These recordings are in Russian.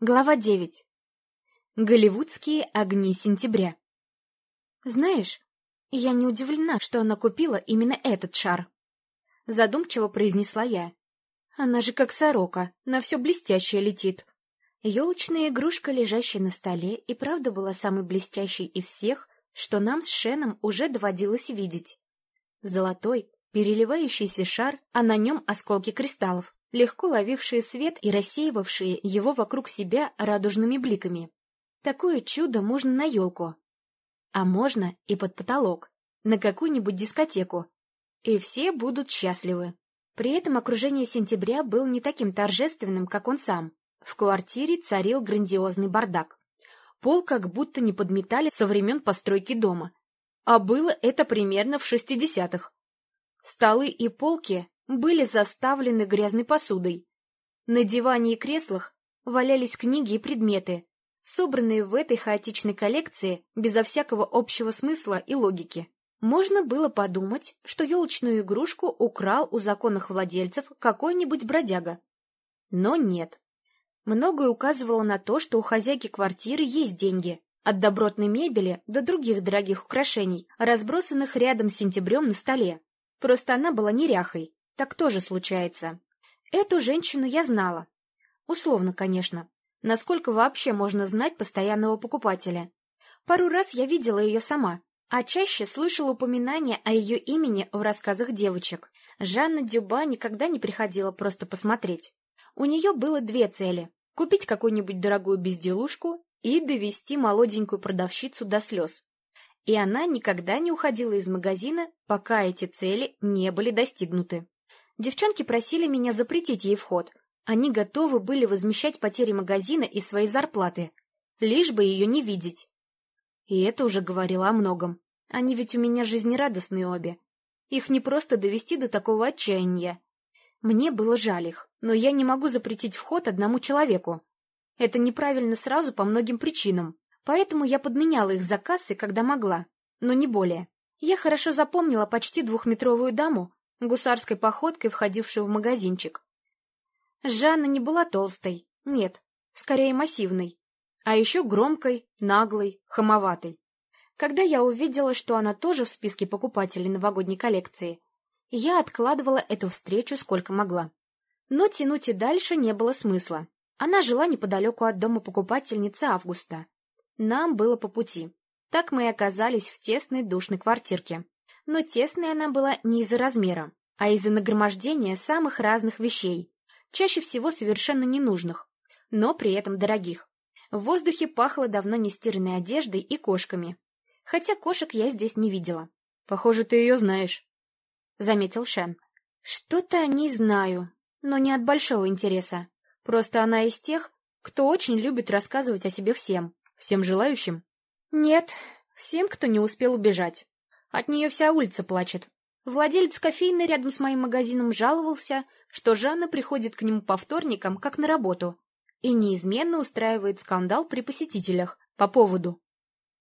Глава 9. Голливудские огни сентября. Знаешь, я не удивлена, что она купила именно этот шар. Задумчиво произнесла я. Она же как сорока, на все блестящее летит. Елочная игрушка, лежащая на столе, и правда была самой блестящей из всех, что нам с Шеном уже доводилось видеть. Золотой, переливающийся шар, а на нем осколки кристаллов легко ловившие свет и рассеивавшие его вокруг себя радужными бликами. Такое чудо можно на елку, а можно и под потолок, на какую-нибудь дискотеку, и все будут счастливы. При этом окружение сентября был не таким торжественным, как он сам. В квартире царил грандиозный бардак. Пол как будто не подметали со времен постройки дома. А было это примерно в шестидесятых. Столы и полки были заставлены грязной посудой. На диване и креслах валялись книги и предметы, собранные в этой хаотичной коллекции безо всякого общего смысла и логики. Можно было подумать, что елочную игрушку украл у законных владельцев какой-нибудь бродяга. Но нет. Многое указывало на то, что у хозяйки квартиры есть деньги, от добротной мебели до других дорогих украшений, разбросанных рядом с сентябрем на столе. Просто она была неряхой, так тоже случается. Эту женщину я знала. Условно, конечно. Насколько вообще можно знать постоянного покупателя? Пару раз я видела ее сама, а чаще слышала упоминания о ее имени в рассказах девочек. Жанна Дюба никогда не приходила просто посмотреть. У нее было две цели — купить какую-нибудь дорогую безделушку и довести молоденькую продавщицу до слез. И она никогда не уходила из магазина, пока эти цели не были достигнуты. Девчонки просили меня запретить ей вход. Они готовы были возмещать потери магазина и своей зарплаты, лишь бы ее не видеть. И это уже говорило о многом. Они ведь у меня жизнерадостные обе. Их не просто довести до такого отчаяния. Мне было жаль их, но я не могу запретить вход одному человеку. Это неправильно сразу по многим причинам. Поэтому я подменяла их за кассы, когда могла, но не более. Я хорошо запомнила почти двухметровую даму, гусарской походкой входившей в магазинчик. Жанна не была толстой, нет, скорее массивной, а еще громкой, наглой, хамоватой. Когда я увидела, что она тоже в списке покупателей новогодней коллекции, я откладывала эту встречу сколько могла. Но тянуть и дальше не было смысла. Она жила неподалеку от дома покупательницы Августа. Нам было по пути. Так мы и оказались в тесной душной квартирке но тесной она была не из-за размера, а из-за нагромождения самых разных вещей, чаще всего совершенно ненужных, но при этом дорогих. В воздухе пахло давно нестиранной одеждой и кошками, хотя кошек я здесь не видела. «Похоже, ты ее знаешь», — заметил Шен. «Что-то о ней знаю, но не от большого интереса. Просто она из тех, кто очень любит рассказывать о себе всем. Всем желающим?» «Нет, всем, кто не успел убежать. От нее вся улица плачет. Владелец кофейной рядом с моим магазином жаловался, что Жанна приходит к нему по вторникам, как на работу, и неизменно устраивает скандал при посетителях по поводу.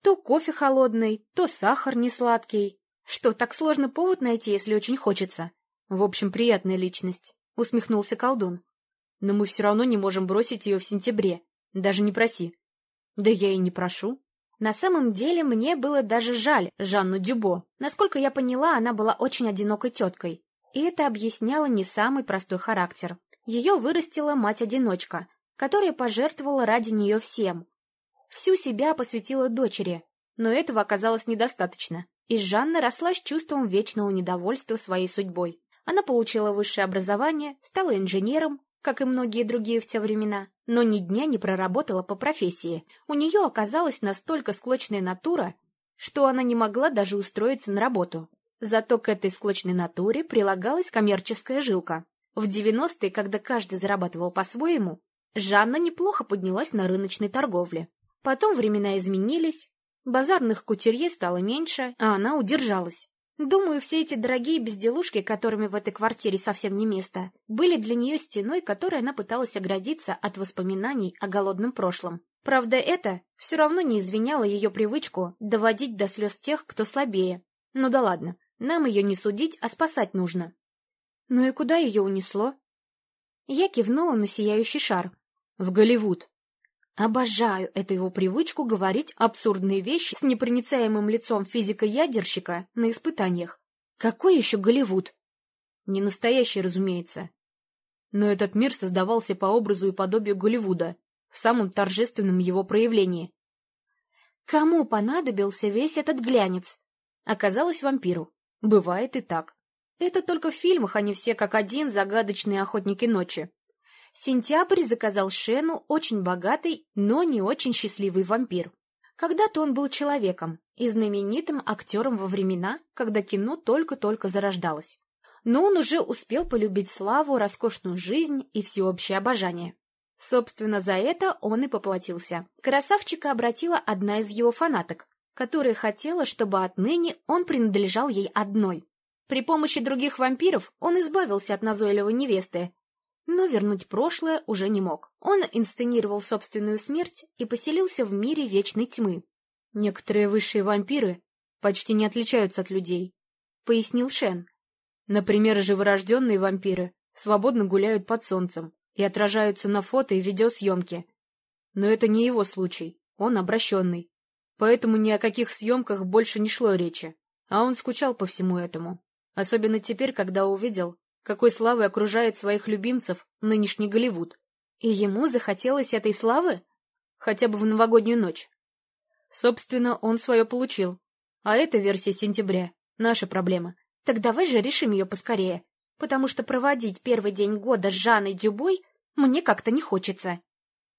То кофе холодный, то сахар не сладкий. Что, так сложно повод найти, если очень хочется? В общем, приятная личность, — усмехнулся колдун. Но мы все равно не можем бросить ее в сентябре. Даже не проси. Да я и не прошу. На самом деле мне было даже жаль Жанну Дюбо. Насколько я поняла, она была очень одинокой теткой. И это объясняло не самый простой характер. Ее вырастила мать-одиночка, которая пожертвовала ради нее всем. Всю себя посвятила дочери, но этого оказалось недостаточно. И Жанна росла с чувством вечного недовольства своей судьбой. Она получила высшее образование, стала инженером, как и многие другие в те времена, но ни дня не проработала по профессии. У нее оказалась настолько склочная натура, что она не могла даже устроиться на работу. Зато к этой склочной натуре прилагалась коммерческая жилка. В 90-е, когда каждый зарабатывал по-своему, Жанна неплохо поднялась на рыночной торговле. Потом времена изменились, базарных кутюрье стало меньше, а она удержалась. Думаю, все эти дорогие безделушки, которыми в этой квартире совсем не место, были для нее стеной, которой она пыталась оградиться от воспоминаний о голодном прошлом. Правда, это все равно не извиняло ее привычку доводить до слез тех, кто слабее. Ну да ладно, нам ее не судить, а спасать нужно. Ну и куда ее унесло? Я кивнула на сияющий шар. В Голливуд. Обожаю эту его привычку говорить абсурдные вещи с непроницаемым лицом физика-ядерщика на испытаниях. Какой еще Голливуд? Не настоящий, разумеется. Но этот мир создавался по образу и подобию Голливуда, в самом торжественном его проявлении. Кому понадобился весь этот глянец? Оказалось вампиру. Бывает и так. Это только в фильмах они все как один загадочные охотники ночи. Сентябрь заказал Шену очень богатый, но не очень счастливый вампир. Когда-то он был человеком и знаменитым актером во времена, когда кино только-только зарождалось. Но он уже успел полюбить славу, роскошную жизнь и всеобщее обожание. Собственно, за это он и поплатился. Красавчика обратила одна из его фанаток, которая хотела, чтобы отныне он принадлежал ей одной. При помощи других вампиров он избавился от назойливой невесты, но вернуть прошлое уже не мог. Он инсценировал собственную смерть и поселился в мире вечной тьмы. Некоторые высшие вампиры почти не отличаются от людей, пояснил Шен. Например, живорожденные вампиры свободно гуляют под солнцем и отражаются на фото и видеосъемке. Но это не его случай, он обращенный. Поэтому ни о каких съемках больше не шло речи. А он скучал по всему этому. Особенно теперь, когда увидел, какой славой окружает своих любимцев нынешний Голливуд. И ему захотелось этой славы? Хотя бы в новогоднюю ночь. Собственно, он свое получил. А эта версия сентября — наша проблема. Так давай же решим ее поскорее, потому что проводить первый день года с Жанной Дюбой мне как-то не хочется.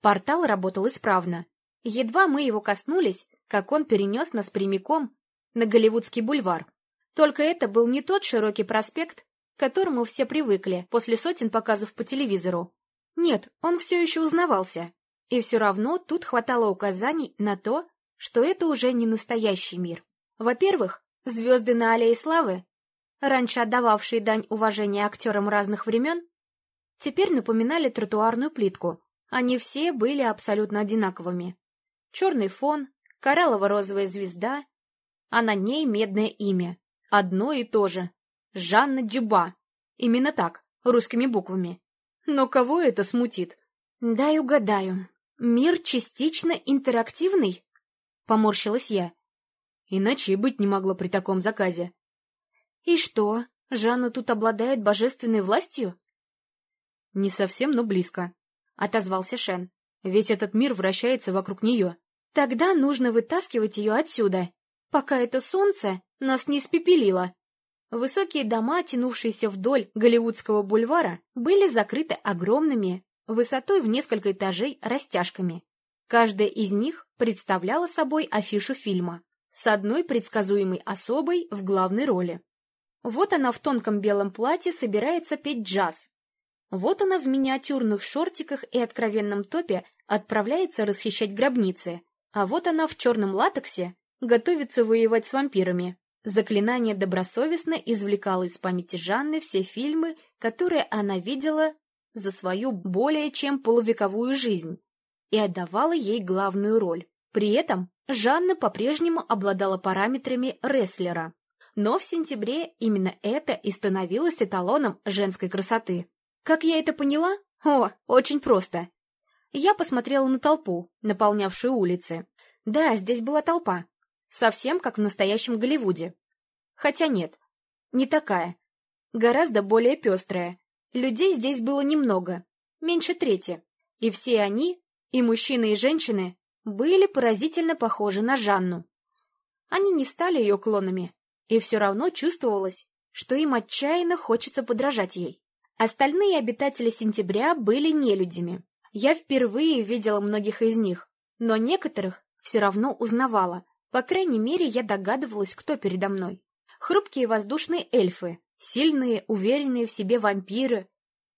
Портал работал исправно. Едва мы его коснулись, как он перенес нас прямиком на Голливудский бульвар. Только это был не тот широкий проспект, которому все привыкли после сотен показов по телевизору. Нет, он все еще узнавался. И все равно тут хватало указаний на то, что это уже не настоящий мир. Во-первых, звезды на Аллее Славы, раньше отдававшие дань уважения актерам разных времен, теперь напоминали тротуарную плитку. Они все были абсолютно одинаковыми. Черный фон, кораллово-розовая звезда, а на ней медное имя. Одно и то же. Жанна Дюба. Именно так, русскими буквами. Но кого это смутит? Дай угадаю. Мир частично интерактивный? Поморщилась я. Иначе и быть не могло при таком заказе. И что, Жанна тут обладает божественной властью? Не совсем, но близко, — отозвался Шен. Весь этот мир вращается вокруг нее. Тогда нужно вытаскивать ее отсюда, пока это солнце нас не испепелило. Высокие дома, тянувшиеся вдоль Голливудского бульвара, были закрыты огромными, высотой в несколько этажей, растяжками. Каждая из них представляла собой афишу фильма с одной предсказуемой особой в главной роли. Вот она в тонком белом платье собирается петь джаз. Вот она в миниатюрных шортиках и откровенном топе отправляется расхищать гробницы. А вот она в черном латексе готовится воевать с вампирами. Заклинание добросовестно извлекало из памяти Жанны все фильмы, которые она видела за свою более чем полувековую жизнь, и отдавала ей главную роль. При этом Жанна по-прежнему обладала параметрами рестлера. Но в сентябре именно это и становилось эталоном женской красоты. Как я это поняла? О, очень просто. Я посмотрела на толпу, наполнявшую улицы. Да, здесь была толпа, Совсем как в настоящем Голливуде. Хотя нет, не такая. Гораздо более пестрая. Людей здесь было немного, меньше трети. И все они, и мужчины, и женщины, были поразительно похожи на Жанну. Они не стали ее клонами, и все равно чувствовалось, что им отчаянно хочется подражать ей. Остальные обитатели сентября были нелюдями. Я впервые видела многих из них, но некоторых все равно узнавала, по крайней мере, я догадывалась, кто передо мной. Хрупкие воздушные эльфы, сильные, уверенные в себе вампиры,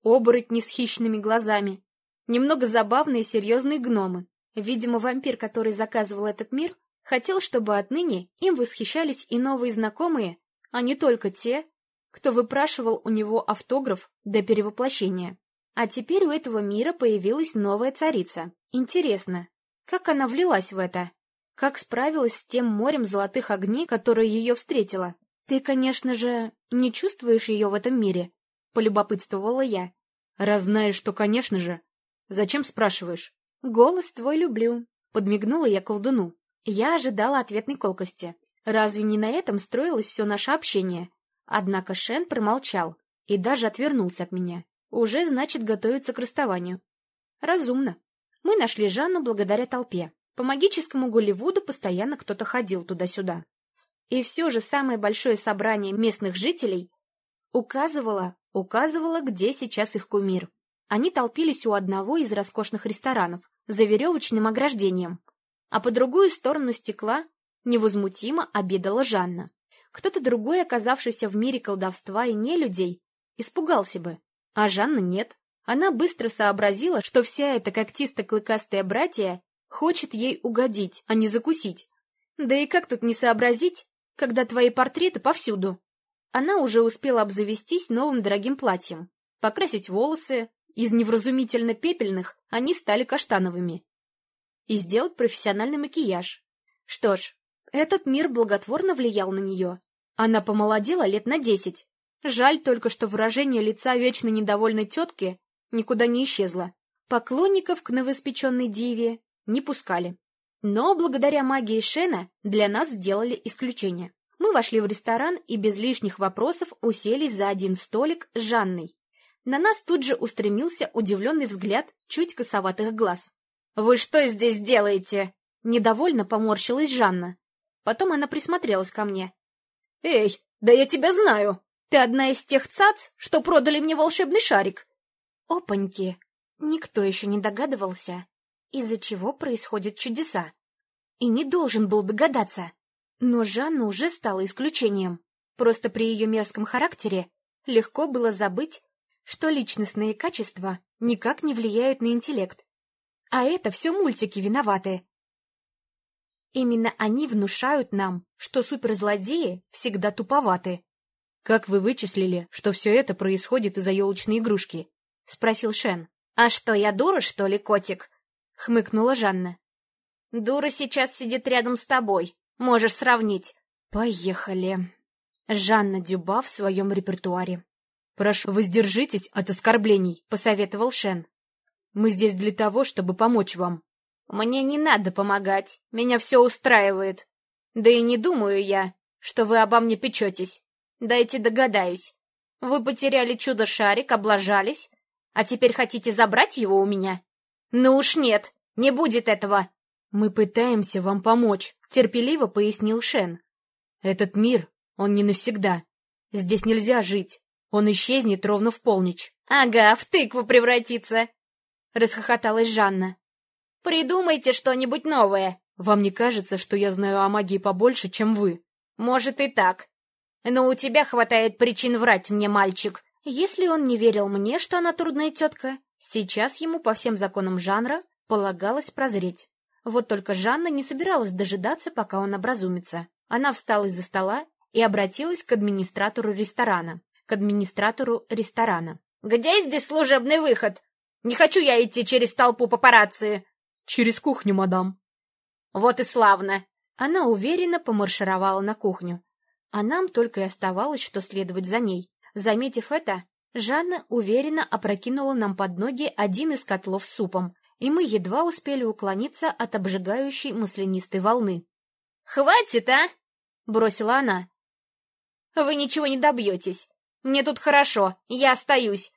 оборотни с хищными глазами, немного забавные серьезные гномы. Видимо, вампир, который заказывал этот мир, хотел, чтобы отныне им восхищались и новые знакомые, а не только те, кто выпрашивал у него автограф до перевоплощения. А теперь у этого мира появилась новая царица. Интересно, как она влилась в это? Как справилась с тем морем золотых огней, которое ее встретило? Ты, конечно же, не чувствуешь ее в этом мире, — полюбопытствовала я. Раз знаешь, что, конечно же. Зачем спрашиваешь? «Голос твой люблю», — подмигнула я колдуну. Я ожидала ответной колкости. Разве не на этом строилось все наше общение? Однако Шен промолчал и даже отвернулся от меня. Уже, значит, готовится к расставанию. Разумно. Мы нашли Жанну благодаря толпе. По магическому Голливуду постоянно кто-то ходил туда-сюда. И все же самое большое собрание местных жителей указывало, указывало, где сейчас их кумир. Они толпились у одного из роскошных ресторанов за веревочным ограждением, а по другую сторону стекла невозмутимо обедала Жанна. Кто-то другой, оказавшийся в мире колдовства и нелюдей, испугался бы, а Жанна нет. Она быстро сообразила, что вся эта когтисто-клыкастая братья хочет ей угодить, а не закусить. Да и как тут не сообразить, когда твои портреты повсюду? Она уже успела обзавестись новым дорогим платьем, покрасить волосы, из невразумительно пепельных они стали каштановыми, и сделать профессиональный макияж. Что ж, этот мир благотворно влиял на нее. Она помолодела лет на десять. Жаль только, что выражение лица вечно недовольной тетки никуда не исчезло. Поклонников к новоиспеченной диве не пускали. Но благодаря магии Шена для нас сделали исключение. Мы вошли в ресторан и без лишних вопросов уселись за один столик с Жанной. На нас тут же устремился удивленный взгляд чуть косоватых глаз. «Вы что здесь делаете?» Недовольно поморщилась Жанна. Потом она присмотрелась ко мне. «Эй, да я тебя знаю! Ты одна из тех цац, что продали мне волшебный шарик!» Опаньки! Никто еще не догадывался, из-за чего происходят чудеса. И не должен был догадаться. Но Жанна уже стала исключением. Просто при ее мерзком характере легко было забыть, что личностные качества никак не влияют на интеллект. А это все мультики виноваты. Именно они внушают нам, что суперзлодеи всегда туповаты. «Как вы вычислили, что все это происходит из-за елочной игрушки?» — спросил Шен. «А что, я дура, что ли, котик?» — хмыкнула Жанна. «Дура сейчас сидит рядом с тобой. Можешь сравнить». «Поехали». Жанна Дюба в своем репертуаре. «Прошу, воздержитесь от оскорблений», — посоветовал Шен. «Мы здесь для того, чтобы помочь вам». «Мне не надо помогать. Меня все устраивает. Да и не думаю я, что вы обо мне печетесь. Дайте догадаюсь. Вы потеряли чудо-шарик, облажались, а теперь хотите забрать его у меня? Ну уж нет, не будет этого. Мы пытаемся вам помочь, терпеливо пояснил Шен. Этот мир, он не навсегда. Здесь нельзя жить. Он исчезнет ровно в полночь. Ага, в тыкву превратится. Расхохоталась Жанна. Придумайте что-нибудь новое. Вам не кажется, что я знаю о магии побольше, чем вы? Может и так. Но у тебя хватает причин врать мне, мальчик. Если он не верил мне, что она трудная тетка, сейчас ему по всем законам жанра полагалось прозреть. Вот только Жанна не собиралась дожидаться, пока он образумится. Она встала из-за стола и обратилась к администратору ресторана. К администратору ресторана. «Где здесь служебный выход? Не хочу я идти через толпу папарацци!» «Через кухню, мадам». «Вот и славно!» Она уверенно помаршировала на кухню. А нам только и оставалось, что следовать за ней. Заметив это, Жанна уверенно опрокинула нам под ноги один из котлов с супом, и мы едва успели уклониться от обжигающей маслянистой волны. «Хватит, а!» — бросила она. «Вы ничего не добьетесь. Мне тут хорошо, я остаюсь.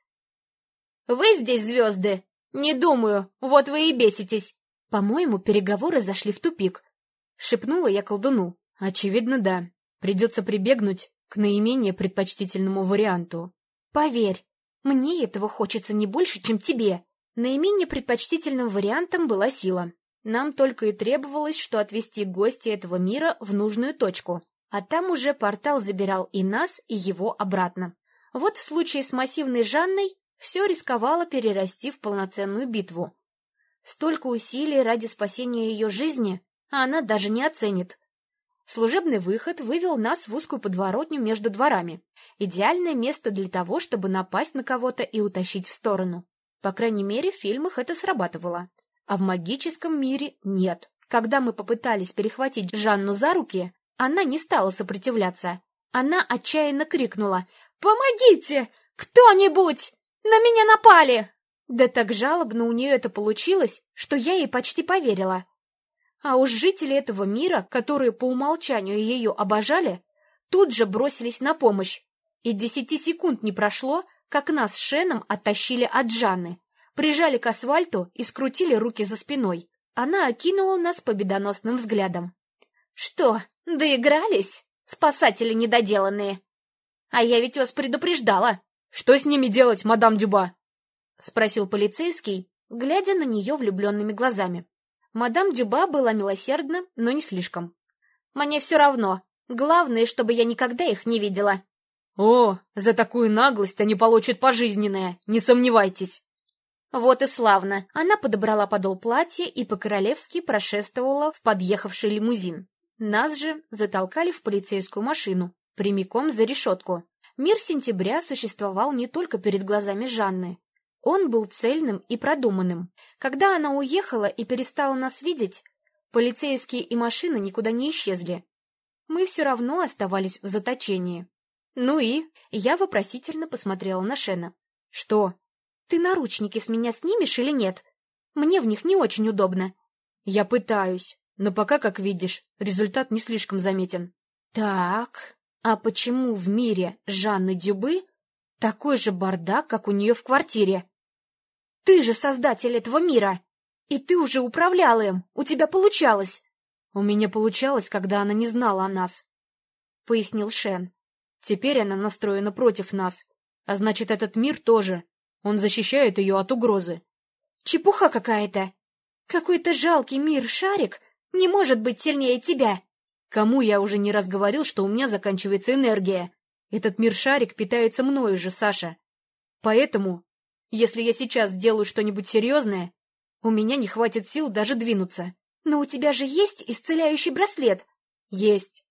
Вы здесь звезды? Не думаю, вот вы и беситесь». «По-моему, переговоры зашли в тупик», — шепнула я колдуну. «Очевидно, да. Придется прибегнуть к наименее предпочтительному варианту». «Поверь, мне этого хочется не больше, чем тебе», Наименее предпочтительным вариантом была сила. Нам только и требовалось, что отвести гостя этого мира в нужную точку, а там уже портал забирал и нас, и его обратно. Вот в случае с массивной Жанной все рисковало перерасти в полноценную битву. Столько усилий ради спасения ее жизни, а она даже не оценит. Служебный выход вывел нас в узкую подворотню между дворами. Идеальное место для того, чтобы напасть на кого-то и утащить в сторону. По крайней мере, в фильмах это срабатывало. А в магическом мире нет. Когда мы попытались перехватить Жанну за руки, она не стала сопротивляться. Она отчаянно крикнула «Помогите! Кто-нибудь! На меня напали!» Да так жалобно у нее это получилось, что я ей почти поверила. А уж жители этого мира, которые по умолчанию ее обожали, тут же бросились на помощь. И десяти секунд не прошло, как нас с Шеном оттащили от Жанны, прижали к асфальту и скрутили руки за спиной. Она окинула нас победоносным взглядом. «Что, доигрались, спасатели недоделанные? А я ведь вас предупреждала!» «Что с ними делать, мадам Дюба?» — спросил полицейский, глядя на нее влюбленными глазами. Мадам Дюба была милосердна, но не слишком. «Мне все равно. Главное, чтобы я никогда их не видела». «О, за такую наглость они получат пожизненное, не сомневайтесь!» Вот и славно. Она подобрала подол платья и по-королевски прошествовала в подъехавший лимузин. Нас же затолкали в полицейскую машину, прямиком за решетку. Мир сентября существовал не только перед глазами Жанны. Он был цельным и продуманным. Когда она уехала и перестала нас видеть, полицейские и машины никуда не исчезли. Мы все равно оставались в заточении. Ну и я вопросительно посмотрела на Шена. «Что?» «Ты наручники с меня снимешь или нет? Мне в них не очень удобно». «Я пытаюсь, но пока, как видишь, результат не слишком заметен». «Так, а почему в мире Жанны Дюбы такой же бардак, как у нее в квартире? Ты же создатель этого мира, и ты уже управляла им, у тебя получалось». «У меня получалось, когда она не знала о нас», — пояснил Шен. «Теперь она настроена против нас, а значит, этот мир тоже. Он защищает ее от угрозы. Чепуха какая-то. Какой-то жалкий мир-шарик не может быть сильнее тебя. Кому я уже не раз говорил, что у меня заканчивается энергия. Этот мир-шарик питается мною же, Саша. Поэтому, если я сейчас сделаю что-нибудь серьезное, у меня не хватит сил даже двинуться. Но у тебя же есть исцеляющий браслет. Есть.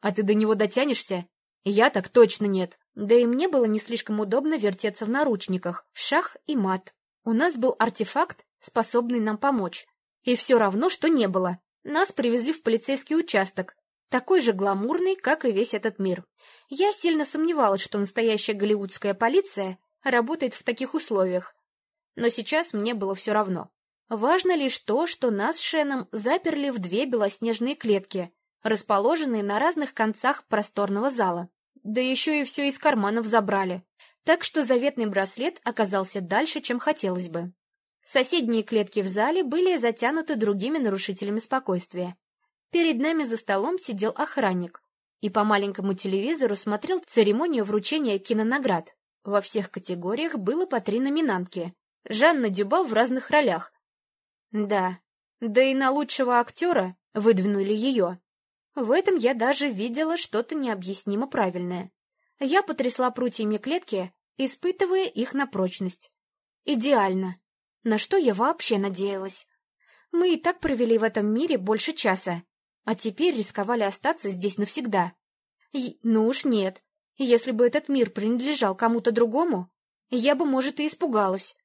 А ты до него дотянешься? Я так точно нет. Да и мне было не слишком удобно вертеться в наручниках, шах и мат. У нас был артефакт, способный нам помочь. И все равно, что не было. Нас привезли в полицейский участок, такой же гламурный, как и весь этот мир. Я сильно сомневалась, что настоящая голливудская полиция работает в таких условиях. Но сейчас мне было все равно. Важно лишь то, что нас с Шеном заперли в две белоснежные клетки, расположенные на разных концах просторного зала. Да еще и все из карманов забрали. Так что заветный браслет оказался дальше, чем хотелось бы. Соседние клетки в зале были затянуты другими нарушителями спокойствия. Перед нами за столом сидел охранник и по маленькому телевизору смотрел церемонию вручения кинонаград. Во всех категориях было по три номинантки. Жанна Дюба в разных ролях. Да, да и на лучшего актера выдвинули ее. В этом я даже видела что-то необъяснимо правильное. Я потрясла прутьями клетки, испытывая их на прочность. Идеально. На что я вообще надеялась? Мы и так провели в этом мире больше часа, а теперь рисковали остаться здесь навсегда. И, ну уж нет. Если бы этот мир принадлежал кому-то другому, я бы, может, и испугалась.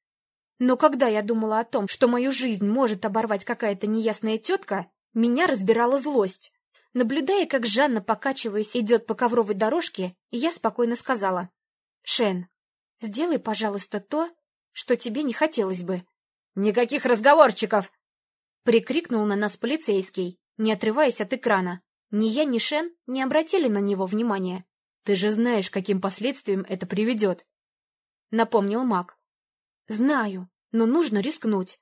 Но когда я думала о том, что мою жизнь может оборвать какая-то неясная тетка, меня разбирала злость. Наблюдая, как Жанна, покачиваясь, идет по ковровой дорожке, я спокойно сказала. — Шен, сделай, пожалуйста, то, что тебе не хотелось бы. — Никаких разговорчиков! — прикрикнул на нас полицейский, не отрываясь от экрана. Ни я, ни Шен не обратили на него внимания. — Ты же знаешь, каким последствиям это приведет, — напомнил маг. — Знаю, но нужно рискнуть.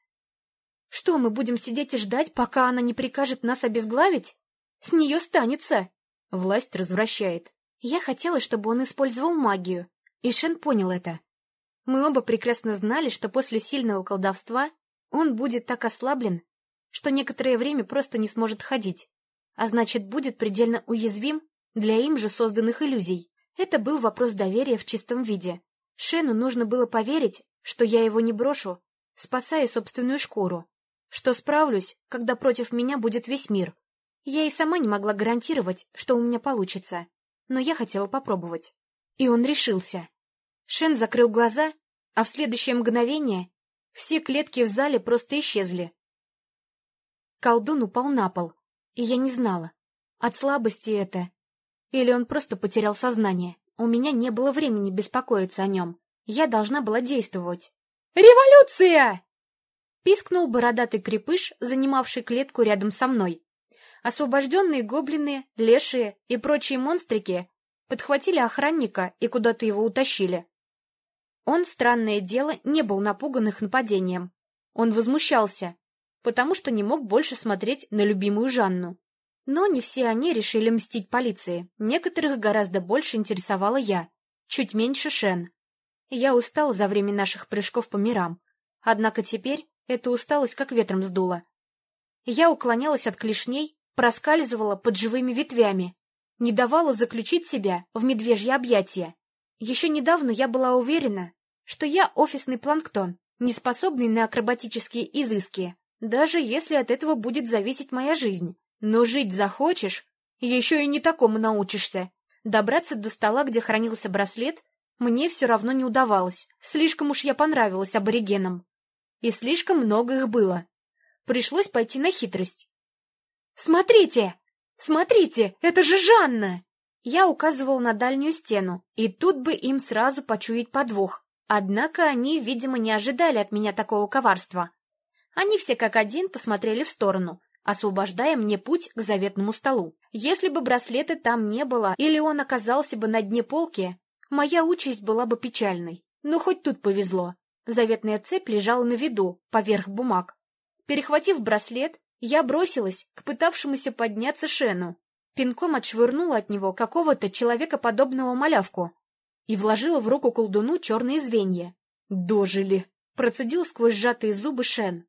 Что, мы будем сидеть и ждать, пока она не прикажет нас обезглавить? С нее станется. Власть развращает. Я хотела, чтобы он использовал магию. И Шен понял это. Мы оба прекрасно знали, что после сильного колдовства он будет так ослаблен, что некоторое время просто не сможет ходить, а значит, будет предельно уязвим для им же созданных иллюзий. Это был вопрос доверия в чистом виде. Шену нужно было поверить, что я его не брошу, спасая собственную шкуру, что справлюсь, когда против меня будет весь мир, я и сама не могла гарантировать, что у меня получится, но я хотела попробовать. И он решился. Шен закрыл глаза, а в следующее мгновение все клетки в зале просто исчезли. Колдун упал на пол, и я не знала, от слабости это, или он просто потерял сознание. У меня не было времени беспокоиться о нем. Я должна была действовать. Революция!» Пискнул бородатый крепыш, занимавший клетку рядом со мной. Освобожденные гоблины, лешие и прочие монстрики подхватили охранника и куда-то его утащили. Он, странное дело, не был напуган их нападением. Он возмущался, потому что не мог больше смотреть на любимую Жанну. Но не все они решили мстить полиции. Некоторых гораздо больше интересовала я, чуть меньше Шен. Я устал за время наших прыжков по мирам. Однако теперь эта усталость как ветром сдула. Я уклонялась от клешней, проскальзывала под живыми ветвями, не давала заключить себя в медвежье объятия. Еще недавно я была уверена, что я офисный планктон, не способный на акробатические изыски, даже если от этого будет зависеть моя жизнь. Но жить захочешь, еще и не такому научишься. Добраться до стола, где хранился браслет, мне все равно не удавалось. Слишком уж я понравилась аборигенам. И слишком много их было. Пришлось пойти на хитрость. «Смотрите! Смотрите! Это же Жанна!» Я указывал на дальнюю стену, и тут бы им сразу почуять подвох. Однако они, видимо, не ожидали от меня такого коварства. Они все как один посмотрели в сторону, освобождая мне путь к заветному столу. Если бы браслета там не было, или он оказался бы на дне полки, моя участь была бы печальной. Но хоть тут повезло. Заветная цепь лежала на виду, поверх бумаг. Перехватив браслет, я бросилась к пытавшемуся подняться Шену, пинком отшвырнула от него какого-то человекоподобного малявку и вложила в руку колдуну черные звенья. «Дожили!» — процедил сквозь сжатые зубы Шен.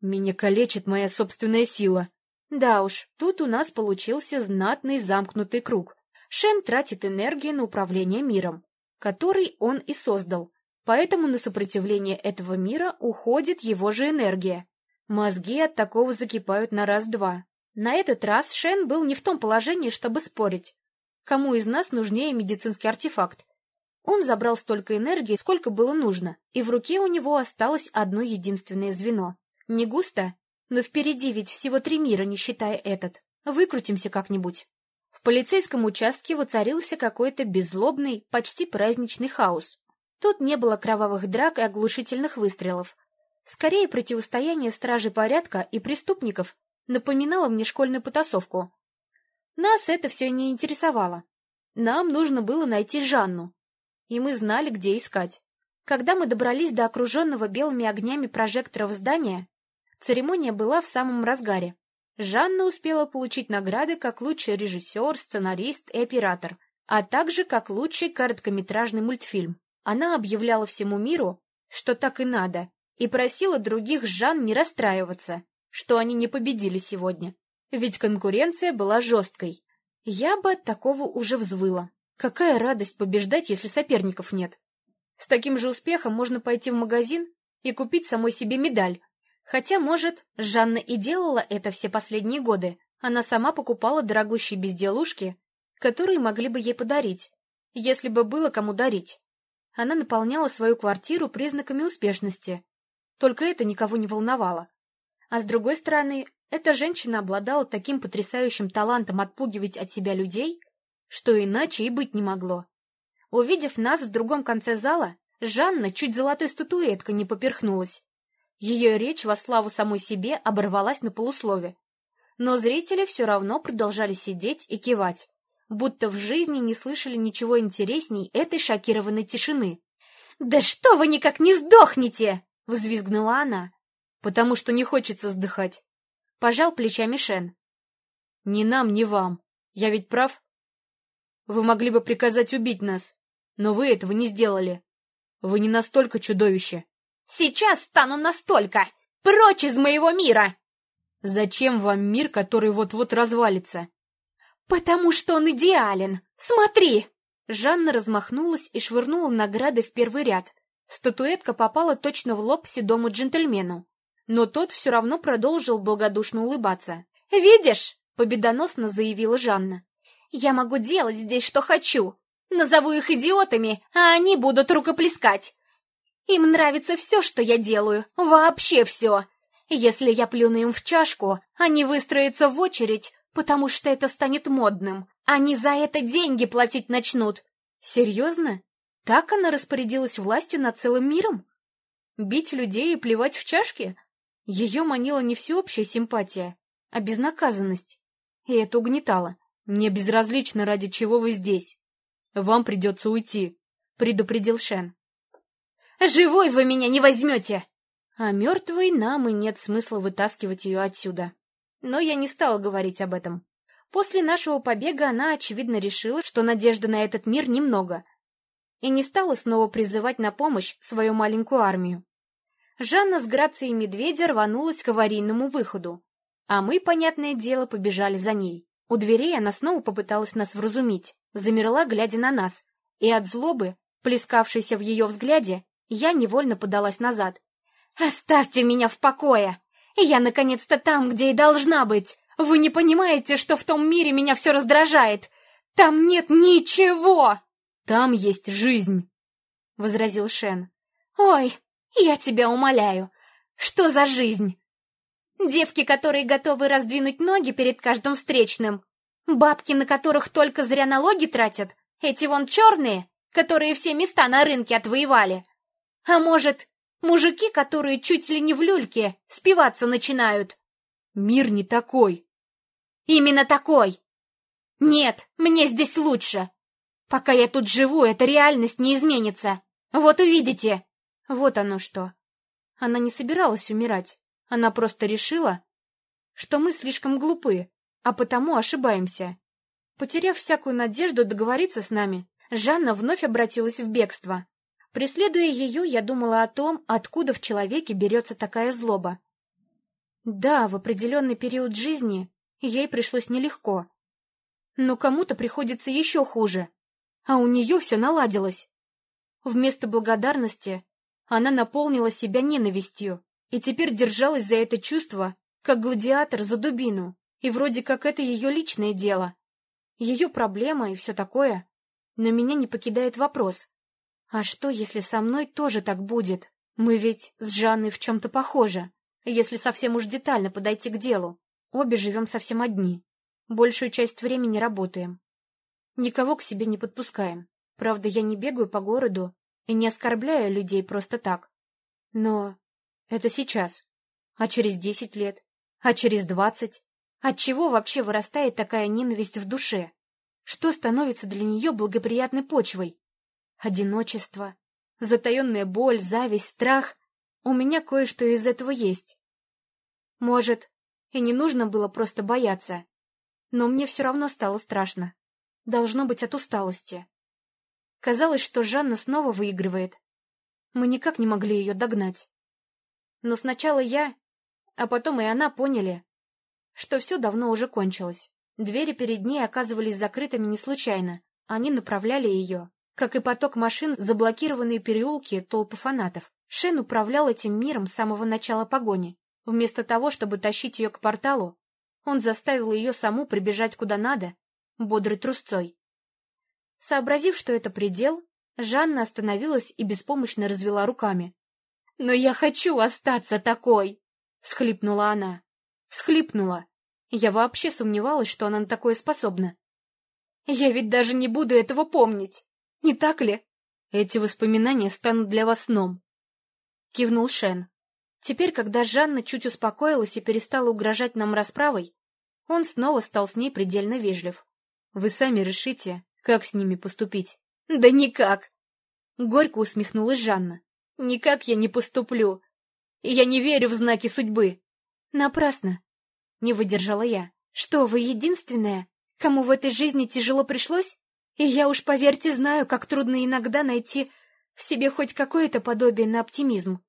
Меня калечит моя собственная сила. Да уж, тут у нас получился знатный замкнутый круг. Шен тратит энергию на управление миром, который он и создал, поэтому на сопротивление этого мира уходит его же энергия. Мозги от такого закипают на раз-два. На этот раз Шен был не в том положении, чтобы спорить. Кому из нас нужнее медицинский артефакт? Он забрал столько энергии, сколько было нужно, и в руке у него осталось одно единственное звено. Не густо, но впереди ведь всего три мира, не считая этот. Выкрутимся как-нибудь. В полицейском участке воцарился какой-то беззлобный, почти праздничный хаос. Тут не было кровавых драк и оглушительных выстрелов. Скорее, противостояние стражей порядка и преступников напоминало мне школьную потасовку. Нас это все не интересовало. Нам нужно было найти Жанну, и мы знали, где искать. Когда мы добрались до окруженного белыми огнями прожекторов здания, Церемония была в самом разгаре. Жанна успела получить награды как лучший режиссер, сценарист и оператор, а также как лучший короткометражный мультфильм. Она объявляла всему миру, что так и надо, и просила других Жан не расстраиваться, что они не победили сегодня. Ведь конкуренция была жесткой. Я бы от такого уже взвыла. Какая радость побеждать, если соперников нет. С таким же успехом можно пойти в магазин и купить самой себе медаль, Хотя, может, Жанна и делала это все последние годы. Она сама покупала дорогущие безделушки, которые могли бы ей подарить, если бы было кому дарить. Она наполняла свою квартиру признаками успешности. Только это никого не волновало. А с другой стороны, эта женщина обладала таким потрясающим талантом отпугивать от себя людей, что иначе и быть не могло. Увидев нас в другом конце зала, Жанна чуть золотой статуэткой не поперхнулась. Ее речь во славу самой себе оборвалась на полуслове. Но зрители все равно продолжали сидеть и кивать, будто в жизни не слышали ничего интересней этой шокированной тишины. «Да что вы никак не сдохнете!» — взвизгнула она. «Потому что не хочется сдыхать», — пожал плечами Шен. «Ни нам, ни вам. Я ведь прав. Вы могли бы приказать убить нас, но вы этого не сделали. Вы не настолько чудовище». Сейчас стану настолько! Прочь из моего мира!» «Зачем вам мир, который вот-вот развалится?» «Потому что он идеален! Смотри!» Жанна размахнулась и швырнула награды в первый ряд. Статуэтка попала точно в лоб седому джентльмену. Но тот все равно продолжил благодушно улыбаться. «Видишь?» — победоносно заявила Жанна. «Я могу делать здесь, что хочу. Назову их идиотами, а они будут рукоплескать. Им нравится все, что я делаю, вообще все. Если я плюну им в чашку, они выстроятся в очередь, потому что это станет модным. Они за это деньги платить начнут. Серьезно? Так она распорядилась властью над целым миром? Бить людей и плевать в чашки? Ее манила не всеобщая симпатия, а безнаказанность. И это угнетало. Мне безразлично, ради чего вы здесь. Вам придется уйти, — предупредил Шен. «Живой вы меня не возьмете!» А мертвой нам и нет смысла вытаскивать ее отсюда. Но я не стала говорить об этом. После нашего побега она, очевидно, решила, что надежды на этот мир немного, и не стала снова призывать на помощь свою маленькую армию. Жанна с Грацией Медведя рванулась к аварийному выходу, а мы, понятное дело, побежали за ней. У дверей она снова попыталась нас вразумить, замерла, глядя на нас, и от злобы, плескавшейся в ее взгляде, я невольно подалась назад. «Оставьте меня в покое! Я, наконец-то, там, где и должна быть! Вы не понимаете, что в том мире меня все раздражает! Там нет ничего!» «Там есть жизнь!» — возразил Шен. «Ой, я тебя умоляю! Что за жизнь? Девки, которые готовы раздвинуть ноги перед каждым встречным. Бабки, на которых только зря налоги тратят. Эти вон черные, которые все места на рынке отвоевали. А может, мужики, которые чуть ли не в люльке спиваться начинают? Мир не такой. Именно такой. Нет, мне здесь лучше. Пока я тут живу, эта реальность не изменится. Вот увидите. Вот оно что. Она не собиралась умирать. Она просто решила, что мы слишком глупы, а потому ошибаемся. Потеряв всякую надежду договориться с нами, Жанна вновь обратилась в бегство. Преследуя ее, я думала о том, откуда в человеке берется такая злоба. Да, в определенный период жизни ей пришлось нелегко. Но кому-то приходится еще хуже, а у нее все наладилось. Вместо благодарности она наполнила себя ненавистью и теперь держалась за это чувство, как гладиатор за дубину, и вроде как это ее личное дело. Ее проблема и все такое. Но меня не покидает вопрос. А что, если со мной тоже так будет? Мы ведь с Жанной в чем-то похожи. Если совсем уж детально подойти к делу. Обе живем совсем одни. Большую часть времени работаем. Никого к себе не подпускаем. Правда, я не бегаю по городу и не оскорбляю людей просто так. Но это сейчас. А через десять лет? А через двадцать? От чего вообще вырастает такая ненависть в душе? Что становится для нее благоприятной почвой? Одиночество, затаенная боль, зависть, страх. У меня кое-что из этого есть. Может, и не нужно было просто бояться. Но мне все равно стало страшно. Должно быть от усталости. Казалось, что Жанна снова выигрывает. Мы никак не могли ее догнать. Но сначала я, а потом и она поняли, что все давно уже кончилось. Двери перед ней оказывались закрытыми не случайно. Они направляли ее, как и поток машин, заблокированные переулки, толпы фанатов. Шен управлял этим миром с самого начала погони. Вместо того, чтобы тащить ее к порталу, он заставил ее саму прибежать куда надо, бодрой трусцой. Сообразив, что это предел, Жанна остановилась и беспомощно развела руками. «Но я хочу остаться такой!» — всхлипнула она. Всхлипнула. Я вообще сомневалась, что она на такое способна. «Я ведь даже не буду этого помнить, не так ли?» «Эти воспоминания станут для вас сном», — кивнул Шен. Теперь, когда Жанна чуть успокоилась и перестала угрожать нам расправой, он снова стал с ней предельно вежлив. «Вы сами решите, как с ними поступить?» «Да никак!» Горько усмехнулась Жанна. «Никак я не поступлю. Я не верю в знаки судьбы». «Напрасно!» Не выдержала я. «Что, вы единственная, кому в этой жизни тяжело пришлось? И я уж, поверьте, знаю, как трудно иногда найти в себе хоть какое-то подобие на оптимизм.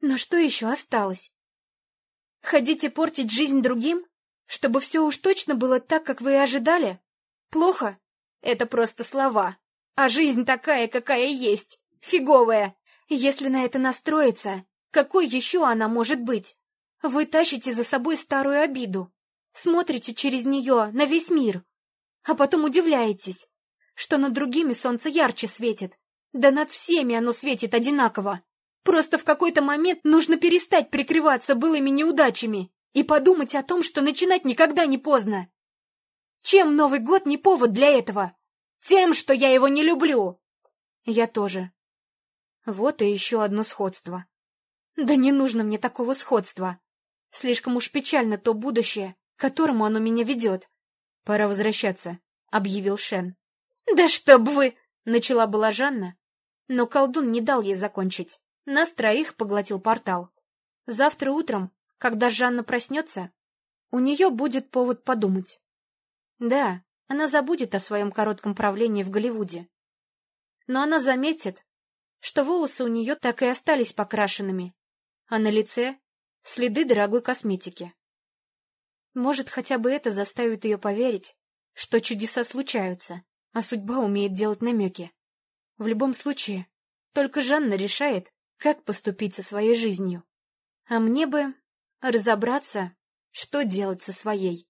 Но что еще осталось? Ходите портить жизнь другим? Чтобы все уж точно было так, как вы и ожидали? Плохо? Это просто слова. А жизнь такая, какая есть. Фиговая. Если на это настроиться, какой еще она может быть? Вы тащите за собой старую обиду. Смотрите через нее на весь мир. А потом удивляетесь, что над другими солнце ярче светит. Да над всеми оно светит одинаково. Просто в какой-то момент нужно перестать прикрываться былыми неудачами и подумать о том, что начинать никогда не поздно. Чем Новый год не повод для этого? Тем, что я его не люблю. Я тоже. Вот и еще одно сходство. Да не нужно мне такого сходства. Слишком уж печально то будущее, к которому оно меня ведет. Пора возвращаться, — объявил Шен. Да чтоб вы! — начала была Жанна, но колдун не дал ей закончить. Нас троих поглотил портал. Завтра утром, когда Жанна проснется, у нее будет повод подумать. Да, она забудет о своем коротком правлении в Голливуде. Но она заметит, что волосы у нее так и остались покрашенными, а на лице следы дорогой косметики. Может, хотя бы это заставит ее поверить, что чудеса случаются, а судьба умеет делать намеки. В любом случае, только Жанна решает, как поступить со своей жизнью. А мне бы разобраться, что делать со своей.